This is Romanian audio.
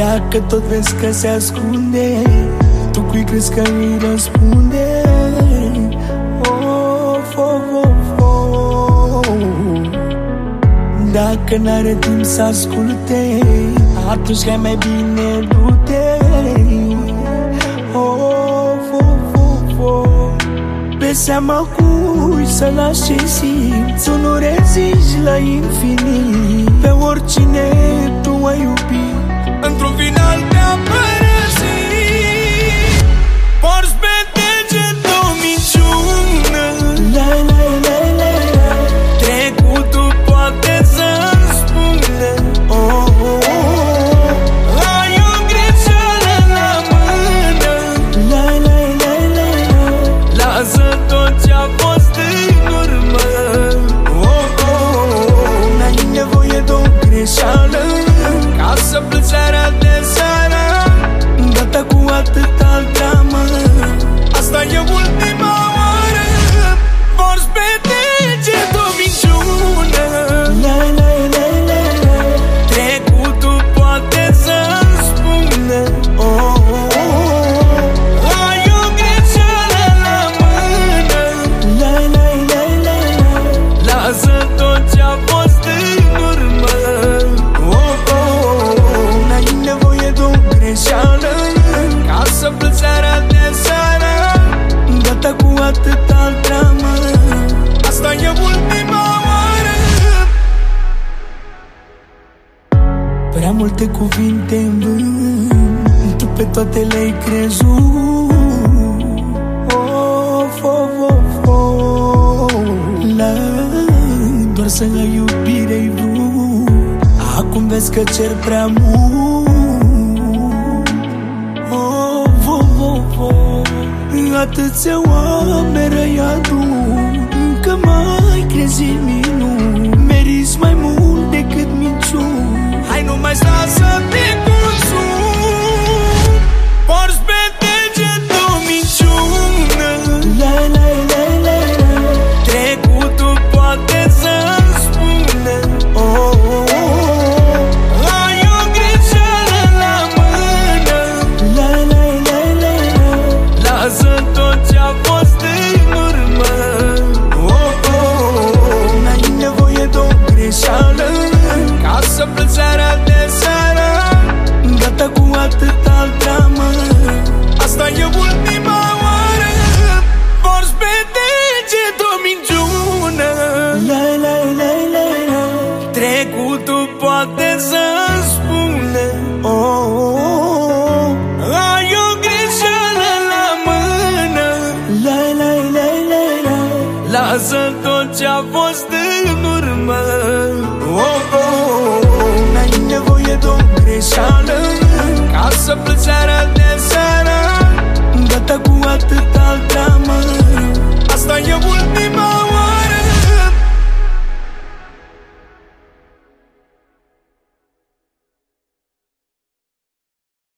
Dacă tot vezi că se ascunde Tu cui crezi că îi răspunde Of, of, of, of. Dacă n-are timp să asculte Atunci hai mai bine du-te Of, of, of, of. Pe seama cui să lași ce simți Tu nu reziști la infinit Pe oricine tu ai iubit tot ce-a fost în urmă oh, oh, oh. N-ai nevoie de o greșeală Ca să pleci seara de seara Data cu atâta dramă Asta e multe cuvinte în vânt. Tu pe toate le-ai crezut. Of, of, of, of. La, doar să ai iubire-i vrut. Acum vezi că cer prea mult. Of, of, of, of. Atâția oameni răi adun atâta dramă Asta e ultima oară. Porți pe deget o minciună. La la la la la. Trecutul poate să-mi spună. Oh, oh, oh. Ai o greșeală la mână. La la la la la. Lasă tot ce-a fost în urmă